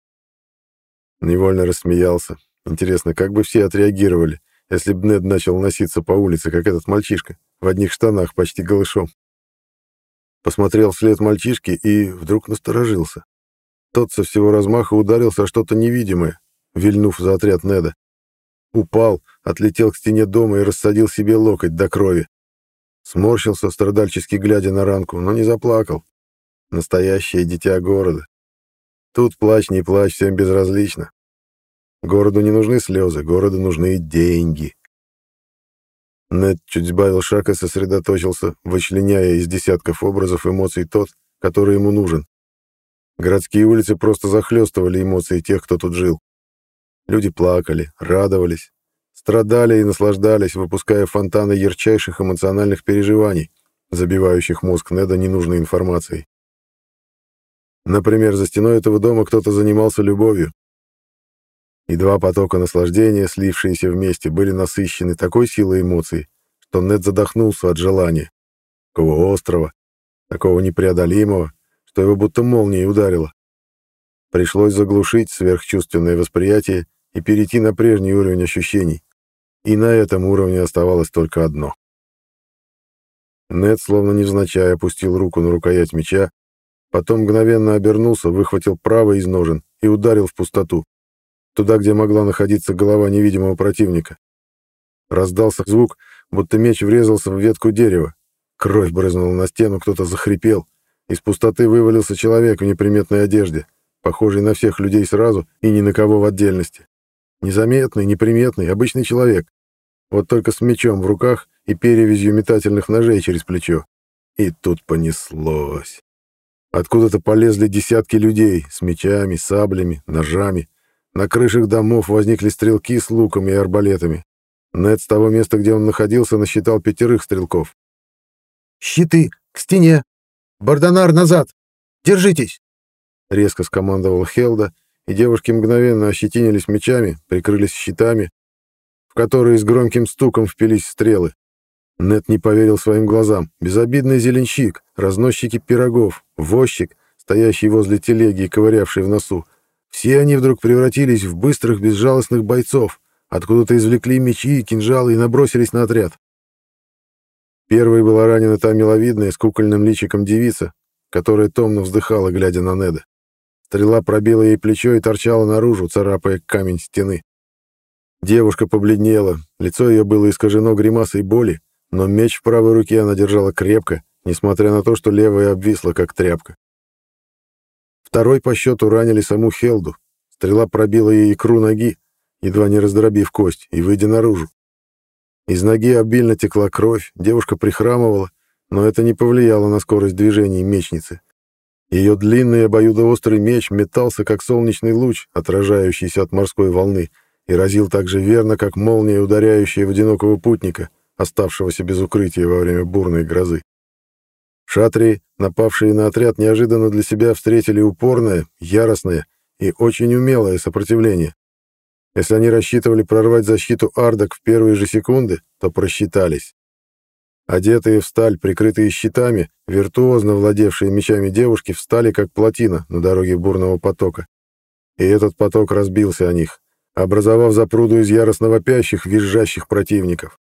Невольно рассмеялся. Интересно, как бы все отреагировали, если бы Нед начал носиться по улице, как этот мальчишка, в одних штанах, почти голышом. Посмотрел вслед мальчишки и вдруг насторожился. Тот со всего размаха ударился о что-то невидимое, вильнув за отряд Неда. Упал, отлетел к стене дома и рассадил себе локоть до крови. Сморщился, страдальчески глядя на ранку, но не заплакал. Настоящее дитя города. Тут плачь, не плачь, всем безразлично. Городу не нужны слезы, городу нужны деньги. Нед чуть сбавил шаг и сосредоточился, вычленяя из десятков образов эмоций тот, который ему нужен. Городские улицы просто захлестывали эмоции тех, кто тут жил. Люди плакали, радовались, страдали и наслаждались, выпуская фонтаны ярчайших эмоциональных переживаний, забивающих мозг Неда ненужной информацией. Например, за стеной этого дома кто-то занимался любовью. И два потока наслаждения, слившиеся вместе, были насыщены такой силой эмоций, что Нед задохнулся от желания. Такого острого, такого непреодолимого, что его будто молнией ударило. Пришлось заглушить сверхчувственное восприятие и перейти на прежний уровень ощущений. И на этом уровне оставалось только одно Нед, словно невзначай, опустил руку на рукоять меча, потом мгновенно обернулся, выхватил правый из ножен и ударил в пустоту, туда, где могла находиться голова невидимого противника. Раздался звук, будто меч врезался в ветку дерева. Кровь брызнула на стену, кто-то захрипел. Из пустоты вывалился человек в неприметной одежде, похожий на всех людей сразу и ни на кого в отдельности. Незаметный, неприметный, обычный человек. Вот только с мечом в руках и перевязью метательных ножей через плечо. И тут понеслось. Откуда-то полезли десятки людей с мечами, саблями, ножами. На крышах домов возникли стрелки с луками и арбалетами. Нед с того места, где он находился, насчитал пятерых стрелков. «Щиты! К стене! Бардонар назад! Держитесь!» Резко скомандовал Хелда, и девушки мгновенно ощетинились мечами, прикрылись щитами, в которые с громким стуком впились стрелы. Нет не поверил своим глазам. Безобидный зеленщик, разносчики пирогов, возчик, стоящий возле телеги и ковырявший в носу. Все они вдруг превратились в быстрых, безжалостных бойцов, откуда-то извлекли мечи и кинжалы и набросились на отряд. Первой была ранена та миловидная с кукольным личиком девица, которая томно вздыхала, глядя на Неда. Стрела пробила ей плечо и торчала наружу, царапая камень стены. Девушка побледнела, лицо ее было искажено гримасой боли, но меч в правой руке она держала крепко, несмотря на то, что левая обвисла, как тряпка. Второй по счету ранили саму Хелду. Стрела пробила ей икру ноги, едва не раздробив кость, и выйдя наружу. Из ноги обильно текла кровь, девушка прихрамывала, но это не повлияло на скорость движений мечницы. Ее длинный обоюдоострый меч метался, как солнечный луч, отражающийся от морской волны, и разил так же верно, как молния, ударяющая в одинокого путника, оставшегося без укрытия во время бурной грозы. Шатрии, напавшие на отряд, неожиданно для себя встретили упорное, яростное и очень умелое сопротивление. Если они рассчитывали прорвать защиту ардок в первые же секунды, то просчитались. Одетые в сталь, прикрытые щитами, виртуозно владевшие мечами девушки встали как плотина на дороге бурного потока. И этот поток разбился о них, образовав запруду из яростно вопящих, визжащих противников.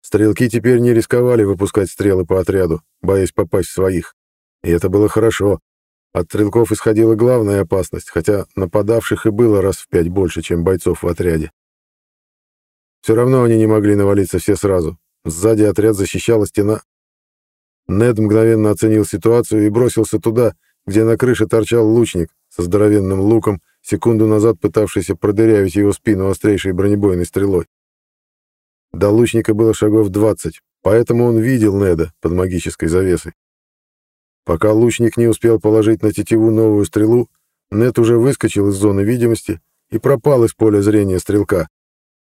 Стрелки теперь не рисковали выпускать стрелы по отряду, боясь попасть в своих. И это было хорошо. От стрелков исходила главная опасность, хотя нападавших и было раз в пять больше, чем бойцов в отряде. Все равно они не могли навалиться все сразу, Сзади отряд защищала стена. Нед мгновенно оценил ситуацию и бросился туда, где на крыше торчал лучник со здоровенным луком, секунду назад пытавшийся продырявить его спину острейшей бронебойной стрелой. До лучника было шагов 20, поэтому он видел Неда под магической завесой. Пока лучник не успел положить на тетиву новую стрелу, Нед уже выскочил из зоны видимости и пропал из поля зрения стрелка.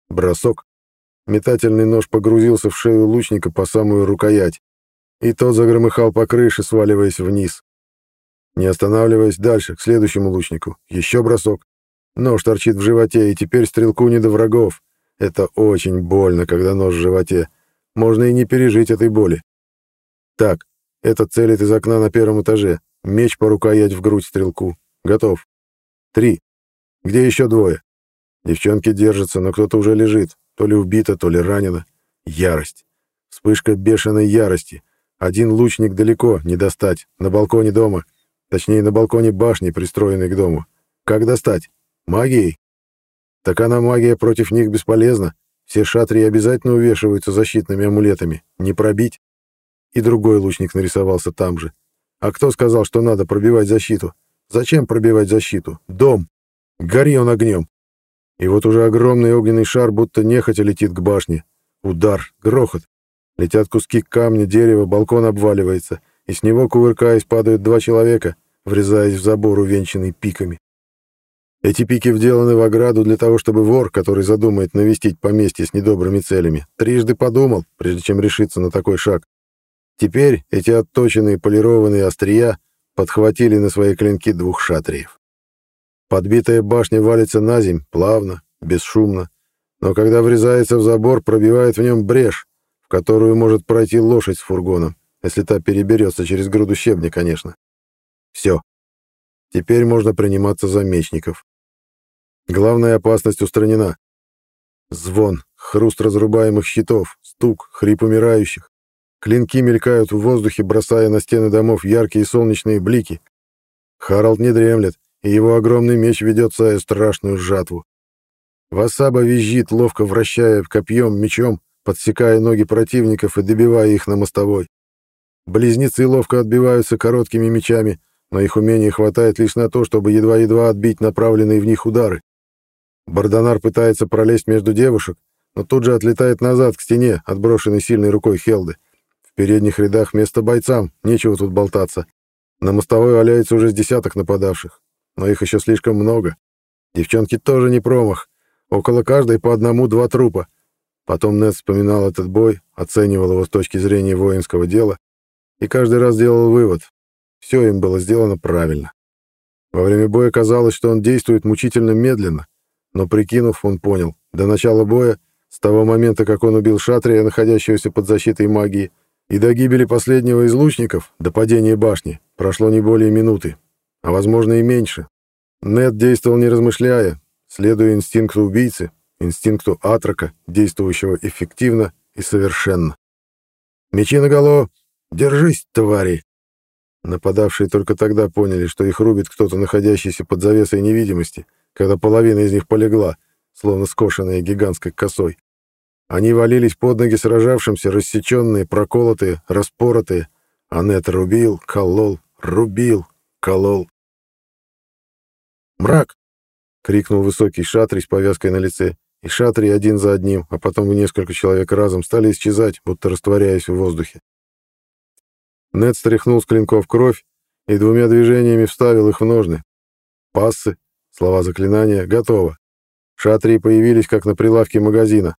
Бросок. Метательный нож погрузился в шею лучника по самую рукоять, и тот загромыхал по крыше, сваливаясь вниз. Не останавливаясь дальше, к следующему лучнику. Еще бросок. Нож торчит в животе, и теперь стрелку не до врагов. Это очень больно, когда нож в животе. Можно и не пережить этой боли. Так, этот целит из окна на первом этаже. Меч по рукоять в грудь стрелку. Готов. Три. Где еще двое? Девчонки держатся, но кто-то уже лежит. То ли убита, то ли ранена. Ярость. Вспышка бешеной ярости. Один лучник далеко, не достать, на балконе дома. Точнее, на балконе башни, пристроенной к дому. Как достать? Магией? Так она магия против них бесполезна. Все шатрии обязательно увешиваются защитными амулетами. Не пробить. И другой лучник нарисовался там же. А кто сказал, что надо пробивать защиту? Зачем пробивать защиту? Дом. Гори он огнем. И вот уже огромный огненный шар будто нехотя летит к башне. Удар, грохот. Летят куски камня, дерева, балкон обваливается, и с него, кувыркаясь, падают два человека, врезаясь в забор, увенчанный пиками. Эти пики вделаны в ограду для того, чтобы вор, который задумает навестить поместье с недобрыми целями, трижды подумал, прежде чем решиться на такой шаг. Теперь эти отточенные полированные острия подхватили на свои клинки двух шатриев. Подбитая башня валится на земь, плавно, бесшумно, но когда врезается в забор, пробивает в нем брешь, в которую может пройти лошадь с фургоном, если та переберется через груду щебня, конечно. Все. Теперь можно приниматься за мечников. Главная опасность устранена. Звон, хруст разрубаемых щитов, стук, хрип умирающих. Клинки мелькают в воздухе, бросая на стены домов яркие солнечные блики. Харалд не дремлет, и его огромный меч ведет свою страшную жатву. Васаба визжит, ловко вращая копьем, мечом, подсекая ноги противников и добивая их на мостовой. Близнецы ловко отбиваются короткими мечами, но их умения хватает лишь на то, чтобы едва-едва отбить направленные в них удары. Бардонар пытается пролезть между девушек, но тут же отлетает назад к стене, отброшенной сильной рукой Хелды. В передних рядах место бойцам, нечего тут болтаться. На мостовой валяется уже с десяток нападавших, но их еще слишком много. Девчонки тоже не промах. Около каждой по одному-два трупа. Потом Нед вспоминал этот бой, оценивал его с точки зрения воинского дела и каждый раз делал вывод. Все им было сделано правильно. Во время боя казалось, что он действует мучительно медленно, но, прикинув, он понял, до начала боя, с того момента, как он убил Шатрия, находящегося под защитой магии, и до гибели последнего из лучников, до падения башни, прошло не более минуты, а, возможно, и меньше. Нед действовал не размышляя, следуя инстинкту убийцы, инстинкту атрака, действующего эффективно и совершенно. «Мечи наголо! Держись, твари!» Нападавшие только тогда поняли, что их рубит кто-то, находящийся под завесой невидимости, когда половина из них полегла, словно скошенная гигантской косой. Они валились под ноги сражавшимся, рассеченные, проколотые, распоротые. А Нет рубил, колол, рубил, колол. «Мрак!» — крикнул высокий шатрий с повязкой на лице, и шатри один за одним, а потом несколько человек разом стали исчезать, будто растворяясь в воздухе. Нед стряхнул с клинков кровь и двумя движениями вставил их в ножны. Пассы, слова заклинания, готово. Шатрии появились, как на прилавке магазина.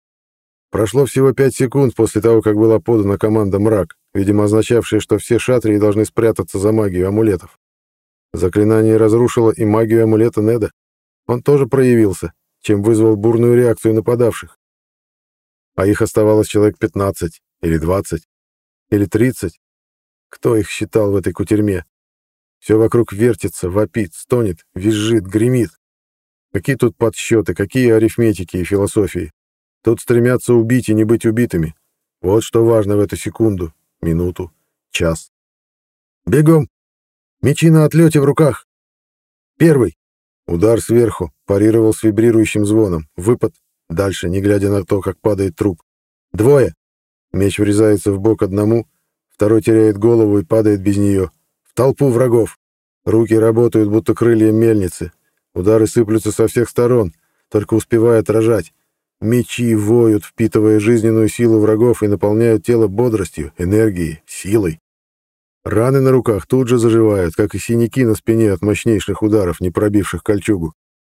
Прошло всего пять секунд после того, как была подана команда «Мрак», видимо, означавшая, что все шатрии должны спрятаться за магию амулетов. Заклинание разрушило и магию амулета Неда. Он тоже проявился, чем вызвал бурную реакцию нападавших. А их оставалось человек 15, или 20, или 30. Кто их считал в этой кутерьме? Все вокруг вертится, вопит, стонет, визжит, гремит. Какие тут подсчеты, какие арифметики и философии. Тут стремятся убить и не быть убитыми. Вот что важно в эту секунду, минуту, час. Бегом! Мечи на отлете в руках. Первый. Удар сверху, парировал с вибрирующим звоном. Выпад. Дальше, не глядя на то, как падает труп. Двое. Меч врезается в бок одному, второй теряет голову и падает без нее. В толпу врагов. Руки работают, будто крылья мельницы. Удары сыплются со всех сторон, только успевая отражать. Мечи воют, впитывая жизненную силу врагов и наполняют тело бодростью, энергией, силой. Раны на руках тут же заживают, как и синяки на спине от мощнейших ударов, не пробивших кольчугу.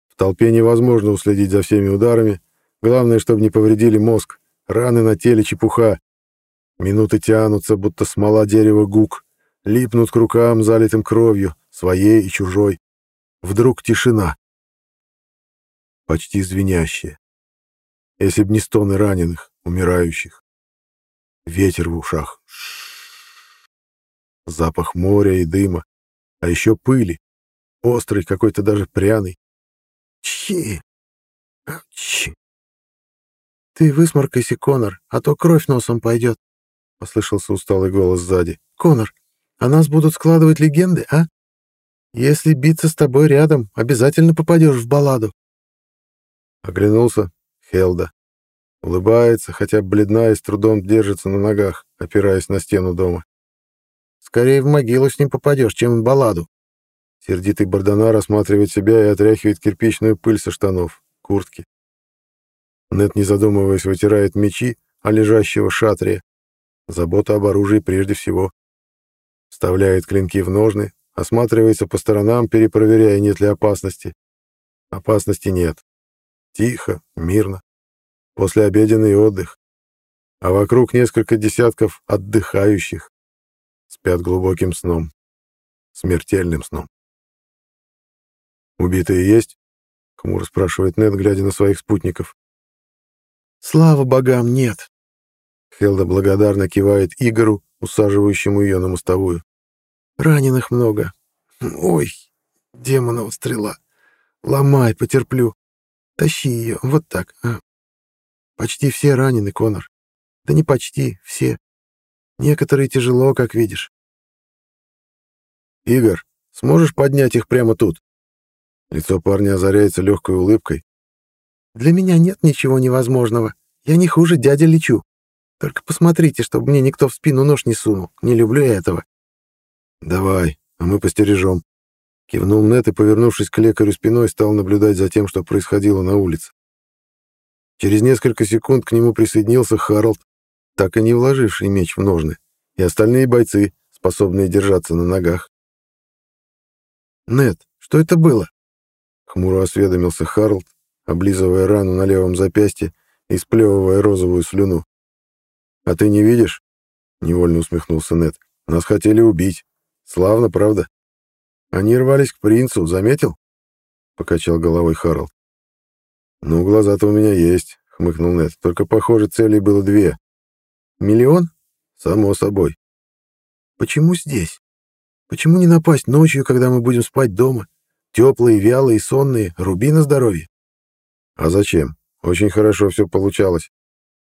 В толпе невозможно уследить за всеми ударами. Главное, чтобы не повредили мозг. Раны на теле чепуха. Минуты тянутся, будто смола дерева гук. Липнут к рукам, залитым кровью, своей и чужой. Вдруг тишина. Почти звенящая. Если б не стоны раненых, умирающих. Ветер в ушах. Запах моря и дыма. А еще пыли. Острый, какой-то даже пряный. Чи! Чи! Ты высморкайся, Конор, а то кровь носом пойдет. Послышался усталый голос сзади. Конор, а нас будут складывать легенды, а? Если биться с тобой рядом, обязательно попадешь в балладу. Оглянулся. Хелда. Улыбается, хотя бледна и с трудом держится на ногах, опираясь на стену дома. Скорее в могилу с ним попадешь, чем в балладу. Сердитый Бардонар осматривает себя и отряхивает кирпичную пыль со штанов, куртки. Нет, не задумываясь, вытирает мечи, а лежащего шатрия. Забота об оружии прежде всего. Вставляет клинки в ножны, осматривается по сторонам, перепроверяя, нет ли опасности. Опасности нет. Тихо, мирно. Послеобеденный отдых. А вокруг несколько десятков отдыхающих спят глубоким сном, смертельным сном. «Убитые есть?» — хмуро спрашивает Нед, глядя на своих спутников. «Слава богам, нет!» Хелда благодарно кивает Игору, усаживающему ее на мостовую. «Раненых много. Ой, демонова стрела. Ломай, потерплю. Тащи ее, вот так. А. Почти все ранены, Конор. Да не почти, все. Некоторые тяжело, как видишь. Игорь, сможешь поднять их прямо тут? Лицо парня озаряется легкой улыбкой. Для меня нет ничего невозможного. Я не хуже дяди лечу. Только посмотрите, чтобы мне никто в спину нож не сунул. Не люблю я этого. Давай, а мы постережем. Кивнул Нет и, повернувшись к лекарю спиной, стал наблюдать за тем, что происходило на улице. Через несколько секунд к нему присоединился Харалд, так и не вложивший меч в ножны, и остальные бойцы, способные держаться на ногах. «Нет, что это было?» — хмуро осведомился Харлд, облизывая рану на левом запястье и сплевывая розовую слюну. «А ты не видишь?» — невольно усмехнулся Нет. «Нас хотели убить. Славно, правда? Они рвались к принцу, заметил?» — покачал головой Харлд. «Ну, глаза-то у меня есть», — хмыкнул Нет. «Только, похоже, целей было две. Миллион? Само собой. Почему здесь? Почему не напасть ночью, когда мы будем спать дома? Теплые, вялые, сонные, руби на здоровье. А зачем? Очень хорошо все получалось.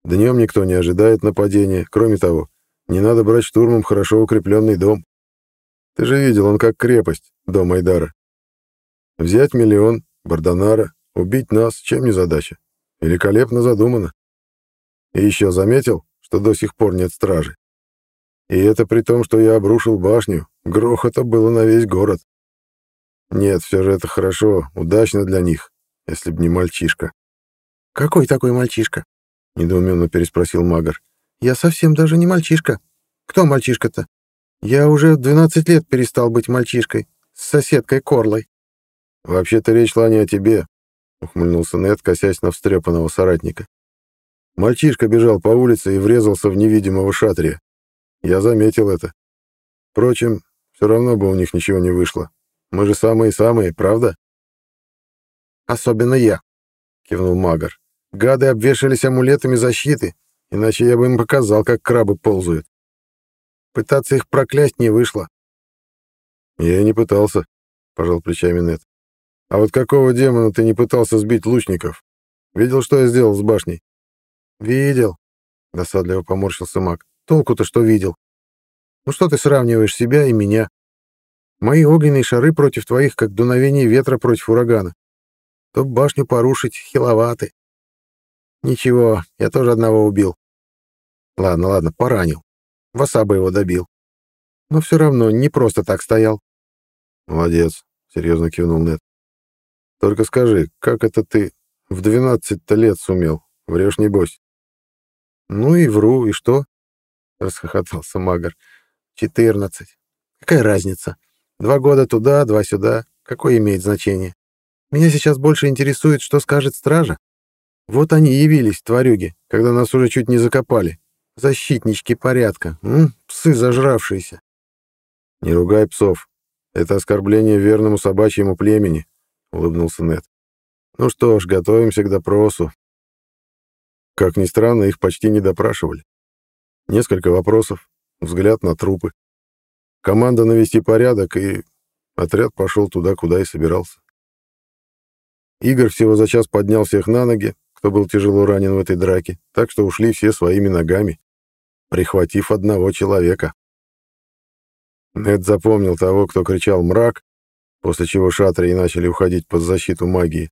Днем никто не ожидает нападения. Кроме того, не надо брать штурмом хорошо укрепленный дом. Ты же видел, он как крепость, дом Айдара. Взять миллион, Бардонара, убить нас, чем не задача? Великолепно задумано. И еще заметил, что до сих пор нет стражи. И это при том, что я обрушил башню, грохота было на весь город. Нет, все же это хорошо, удачно для них, если б не мальчишка. «Какой такой мальчишка?» — недоуменно переспросил Магар. «Я совсем даже не мальчишка. Кто мальчишка-то? Я уже в 12 лет перестал быть мальчишкой, с соседкой Корлой». «Вообще-то речь шла не о тебе», — ухмыльнулся Нед, косясь на встрепанного соратника. Мальчишка бежал по улице и врезался в невидимого шатрия. Я заметил это. Впрочем, все равно бы у них ничего не вышло. Мы же самые-самые, правда? Особенно я, кивнул Магар. Гады обвешались амулетами защиты, иначе я бы им показал, как крабы ползают. Пытаться их проклясть не вышло. Я и не пытался, пожал плечами Нет. А вот какого демона ты не пытался сбить лучников? Видел, что я сделал с башней? «Видел», — досадливо поморщился маг. «Толку-то что видел? Ну что ты сравниваешь себя и меня? Мои огненные шары против твоих, как дуновение ветра против урагана. Чтоб башню порушить, хиловаты. Ничего, я тоже одного убил. Ладно, ладно, поранил. Васаба его добил. Но все равно не просто так стоял. Молодец, серьезно кивнул Нед. Только скажи, как это ты в двенадцать-то лет сумел? Врешь, небось? «Ну и вру, и что?» — расхохотался Магар. «Четырнадцать. Какая разница? Два года туда, два сюда. Какое имеет значение? Меня сейчас больше интересует, что скажет стража. Вот они явились, тварюги, когда нас уже чуть не закопали. Защитнички порядка. М? Псы зажравшиеся». «Не ругай псов. Это оскорбление верному собачьему племени», — улыбнулся Нед. «Ну что ж, готовимся к допросу. Как ни странно, их почти не допрашивали. Несколько вопросов, взгляд на трупы. Команда навести порядок, и отряд пошел туда, куда и собирался. Игорь всего за час поднял всех на ноги, кто был тяжело ранен в этой драке, так что ушли все своими ногами, прихватив одного человека. Нед запомнил того, кто кричал «мрак», после чего шатрии начали уходить под защиту магии.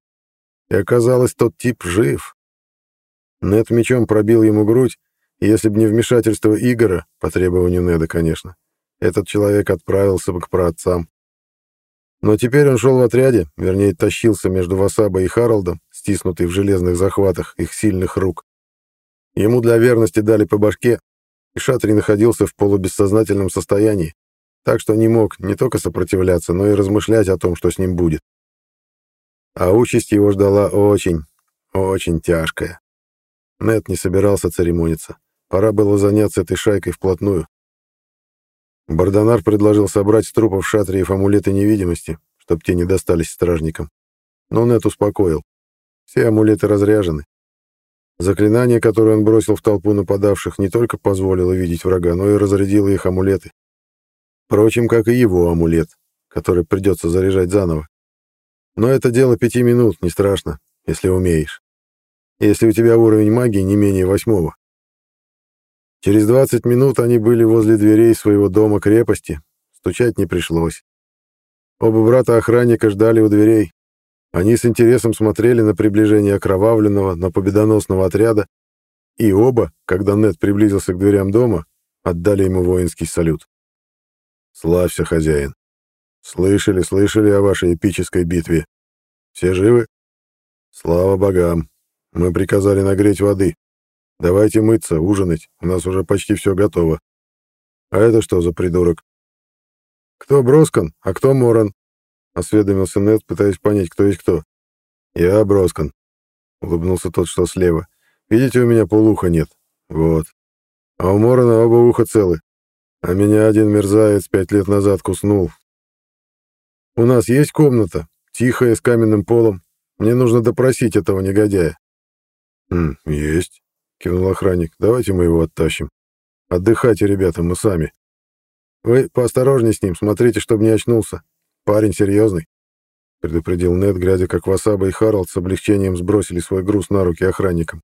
И оказалось, тот тип жив. Нед мечом пробил ему грудь, и если бы не вмешательство Игора, по требованию Неда, конечно, этот человек отправился бы к праотцам. Но теперь он шел в отряде, вернее, тащился между Васабой и Харалдом, стиснутый в железных захватах их сильных рук. Ему для верности дали по башке, и Шатри находился в полубессознательном состоянии, так что не мог не только сопротивляться, но и размышлять о том, что с ним будет. А участь его ждала очень, очень тяжкая. Нет не собирался церемониться. Пора было заняться этой шайкой вплотную. Бардонар предложил собрать с трупов шатриев амулеты невидимости, чтоб те не достались стражникам. Но Нет успокоил. Все амулеты разряжены. Заклинание, которое он бросил в толпу нападавших, не только позволило видеть врага, но и разрядило их амулеты. Впрочем, как и его амулет, который придется заряжать заново. Но это дело пяти минут, не страшно, если умеешь если у тебя уровень магии не менее восьмого. Через 20 минут они были возле дверей своего дома-крепости. Стучать не пришлось. Оба брата-охранника ждали у дверей. Они с интересом смотрели на приближение окровавленного, но победоносного отряда, и оба, когда Нед приблизился к дверям дома, отдали ему воинский салют. «Славься, хозяин! Слышали, слышали о вашей эпической битве. Все живы? Слава богам! Мы приказали нагреть воды. Давайте мыться, ужинать, у нас уже почти все готово. А это что за придурок? Кто Броскан, а кто Моран? Осведомился Нед, пытаясь понять, кто есть кто. Я Броскан. Улыбнулся тот, что слева. Видите, у меня полуха нет. Вот. А у Морана оба уха целы. А меня один мерзавец пять лет назад куснул. У нас есть комната, тихая, с каменным полом. Мне нужно допросить этого негодяя. «Хм, есть», — кивнул охранник. «Давайте мы его оттащим. Отдыхайте, ребята, мы сами. Вы поосторожней с ним, смотрите, чтобы не очнулся. Парень серьезный», — предупредил Нед, глядя, как Васаба и Харалд с облегчением сбросили свой груз на руки охранникам.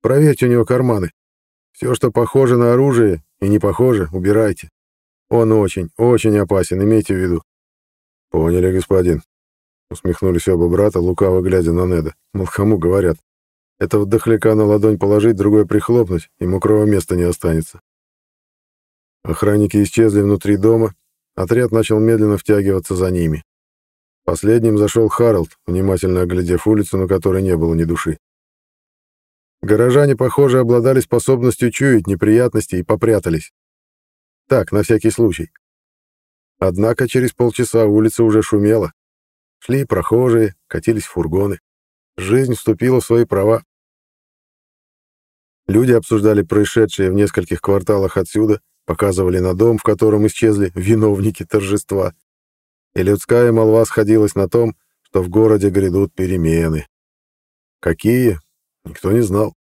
«Проверьте у него карманы. Все, что похоже на оружие и не похоже, убирайте. Он очень, очень опасен, имейте в виду». «Поняли, господин», — усмехнулись оба брата, лукаво глядя на Неда. «Мол, кому говорят?» Этого дохляка на ладонь положить, другой прихлопнуть, и мокрого места не останется. Охранники исчезли внутри дома, отряд начал медленно втягиваться за ними. Последним зашел Харалд, внимательно оглядев улицу, на которой не было ни души. Горожане, похоже, обладали способностью чуять неприятности и попрятались. Так, на всякий случай. Однако через полчаса улица уже шумела. Шли прохожие, катились фургоны. Жизнь вступила в свои права. Люди обсуждали происшедшее в нескольких кварталах отсюда, показывали на дом, в котором исчезли виновники торжества. И людская молва сходилась на том, что в городе грядут перемены. Какие? Никто не знал.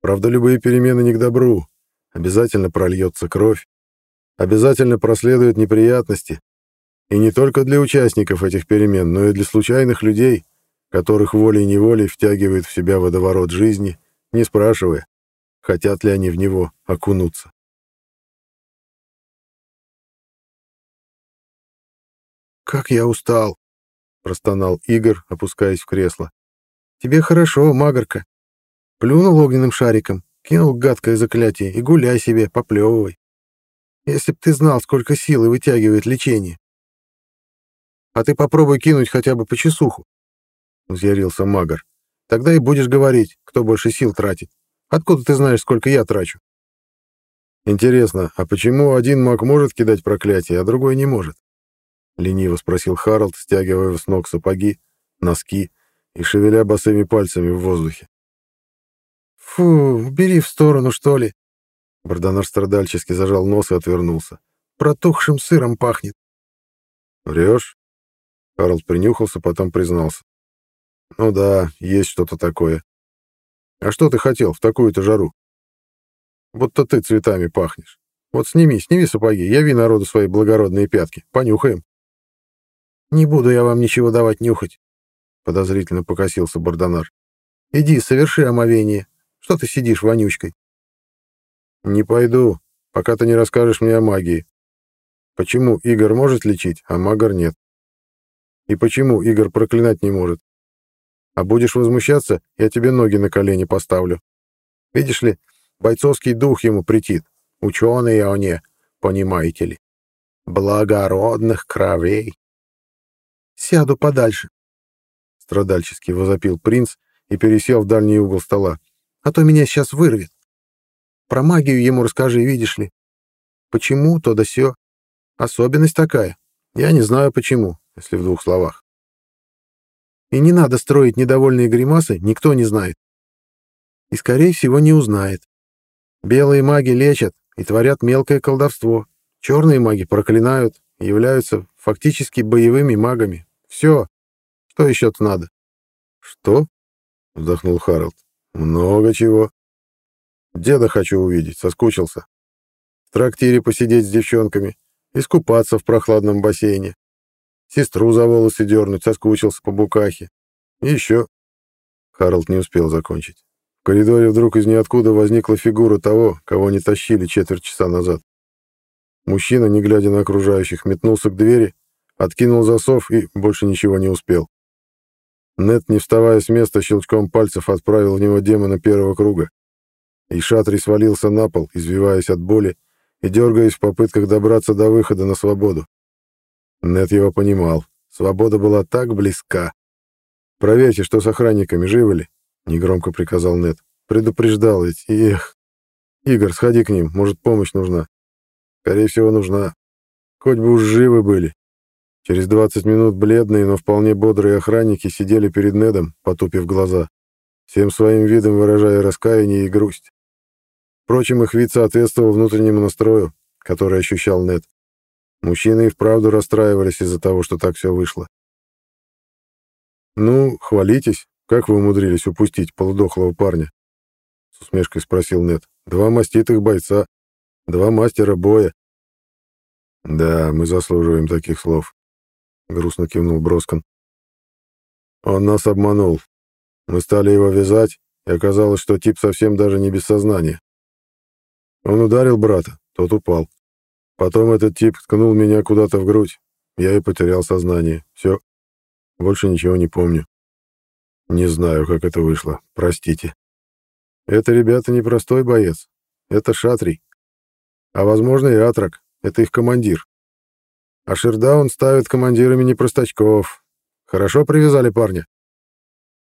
Правда, любые перемены не к добру. Обязательно прольется кровь. Обязательно проследуют неприятности. И не только для участников этих перемен, но и для случайных людей, которых волей-неволей втягивает в себя водоворот жизни, не спрашивая, хотят ли они в него окунуться. «Как я устал!» — простонал Игорь, опускаясь в кресло. «Тебе хорошо, магорка. Плюнул огненным шариком, кинул гадкое заклятие и гуляй себе, поплевывай. Если б ты знал, сколько силы вытягивает лечение. А ты попробуй кинуть хотя бы по часуху. Взъярился Магар. Тогда и будешь говорить, кто больше сил тратит. Откуда ты знаешь, сколько я трачу? Интересно, а почему один маг может кидать проклятие, а другой не может? Лениво спросил Харалд, стягивая с ног сапоги, носки и шевеля босыми пальцами в воздухе. «Фу, бери в сторону, что ли?» Бардонар страдальчески зажал нос и отвернулся. «Протухшим сыром пахнет». «Врешь?» Харалд принюхался, потом признался. Ну да, есть что-то такое. А что ты хотел в такую-то жару? Вот-то ты цветами пахнешь. Вот сними, сними сапоги, яви народу свои благородные пятки. Понюхаем. Не буду я вам ничего давать нюхать, подозрительно покосился Бардонар. Иди, соверши омовение. Что ты сидишь вонючкой? Не пойду, пока ты не расскажешь мне о магии. Почему Игорь может лечить, а Магар нет? И почему Игорь проклинать не может? А будешь возмущаться, я тебе ноги на колени поставлю. Видишь ли, бойцовский дух ему претит. Ученые они, понимаете ли. Благородных кровей. Сяду подальше. Страдальчески возопил принц и пересел в дальний угол стола. А то меня сейчас вырвет. Про магию ему расскажи, видишь ли. Почему, то да сё. Особенность такая. Я не знаю почему, если в двух словах. И не надо строить недовольные гримасы, никто не знает. И, скорее всего, не узнает. Белые маги лечат и творят мелкое колдовство. Черные маги проклинают являются фактически боевыми магами. Все. Что еще-то надо? Что? Вздохнул Харалд. Много чего. Деда хочу увидеть, соскучился. В трактире посидеть с девчонками, искупаться в прохладном бассейне, Сестру за волосы дернуть, соскучился по букахе. И еще. Харалд не успел закончить. В коридоре вдруг из ниоткуда возникла фигура того, кого не тащили четверть часа назад. Мужчина, не глядя на окружающих, метнулся к двери, откинул засов и больше ничего не успел. Нет, не вставая с места, щелчком пальцев отправил в него демона первого круга. И Шатри свалился на пол, извиваясь от боли и дергаясь в попытках добраться до выхода на свободу. Нет его понимал. Свобода была так близка. «Проверьте, что с охранниками, живы ли?» — негромко приказал Нет. «Предупреждал ведь, эх! Игорь, сходи к ним, может, помощь нужна?» «Скорее всего, нужна. Хоть бы уж живы были». Через 20 минут бледные, но вполне бодрые охранники сидели перед Недом, потупив глаза, всем своим видом выражая раскаяние и грусть. Впрочем, их вид соответствовал внутреннему настрою, который ощущал Нед. Мужчины и вправду расстраивались из-за того, что так все вышло. «Ну, хвалитесь, как вы умудрились упустить полудохлого парня?» С усмешкой спросил Нед. «Два маститых бойца, два мастера боя». «Да, мы заслуживаем таких слов», — грустно кивнул Броскан. «Он нас обманул. Мы стали его вязать, и оказалось, что тип совсем даже не без сознания. Он ударил брата, тот упал. Потом этот тип ткнул меня куда-то в грудь. Я и потерял сознание. Все. Больше ничего не помню. Не знаю, как это вышло. Простите. Это, ребята, не простой боец. Это Шатрий. А, возможно, и Атрак. Это их командир. А Шердаун ставит командирами не простачков. Хорошо привязали парня?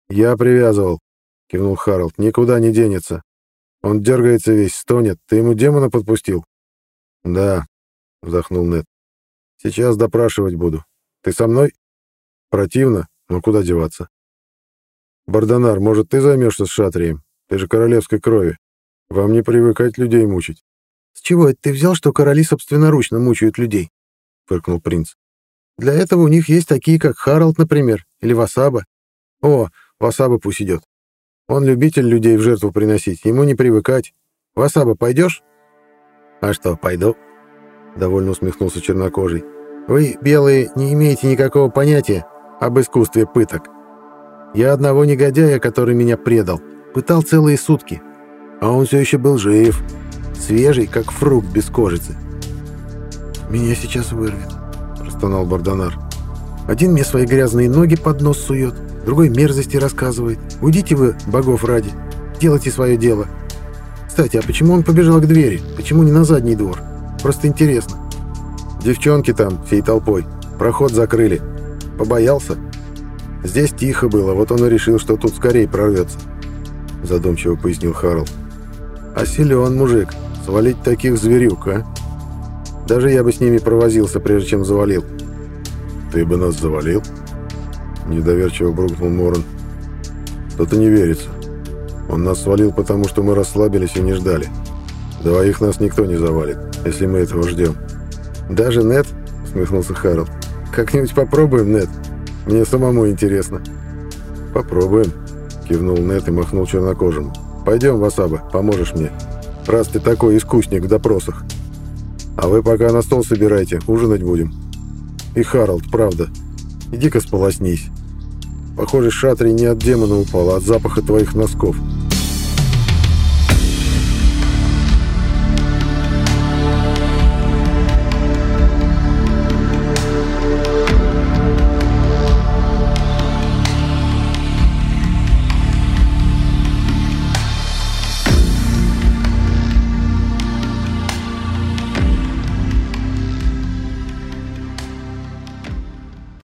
Я привязывал, кивнул Харалд. Никуда не денется. Он дергается весь, стонет. Ты ему демона подпустил? Да, вздохнул Нед. Сейчас допрашивать буду. Ты со мной? Противно, но куда деваться? Бардонар, может, ты займешься с Шатрием? Ты же королевской крови. Вам не привыкать людей мучить. С чего это ты взял, что короли собственноручно мучают людей? Фыркнул принц. Для этого у них есть такие, как Харалд, например, или Васаба. О, Васаба пусть идет. Он любитель людей в жертву приносить, ему не привыкать. Васаба, пойдешь? А что, пойду? Довольно усмехнулся чернокожий. Вы, белые, не имеете никакого понятия об искусстве пыток. Я одного негодяя, который меня предал, пытал целые сутки, а он все еще был жив, свежий, как фрукт без кожицы. «Меня сейчас вырвет», — простонал Бардонар. «Один мне свои грязные ноги под нос сует, другой мерзости рассказывает. Уйдите вы, богов ради, делайте свое дело. Кстати, а почему он побежал к двери? Почему не на задний двор? Просто интересно». «Девчонки там, всей толпой. Проход закрыли. Побоялся?» Здесь тихо было, вот он и решил, что тут скорее прорвется. Задумчиво пояснил Харл. А силен мужик, свалить таких зверюк, а? Даже я бы с ними провозился, прежде чем завалил. Ты бы нас завалил? Недоверчиво брукнул Моран. Что-то не верится. Он нас свалил, потому что мы расслабились и не ждали. Двоих нас никто не завалит, если мы этого ждем. Даже Нет? Смехнулся Харл. Как-нибудь попробуем, Нет? Мне самому интересно». «Попробуем», — кивнул Нет и махнул чернокожим. «Пойдем, Васаба, поможешь мне, раз ты такой искусник в допросах. А вы пока на стол собирайте, ужинать будем. И Харалд, правда, иди-ка сполоснись. Похоже, Шатри не от демона упал, а от запаха твоих носков».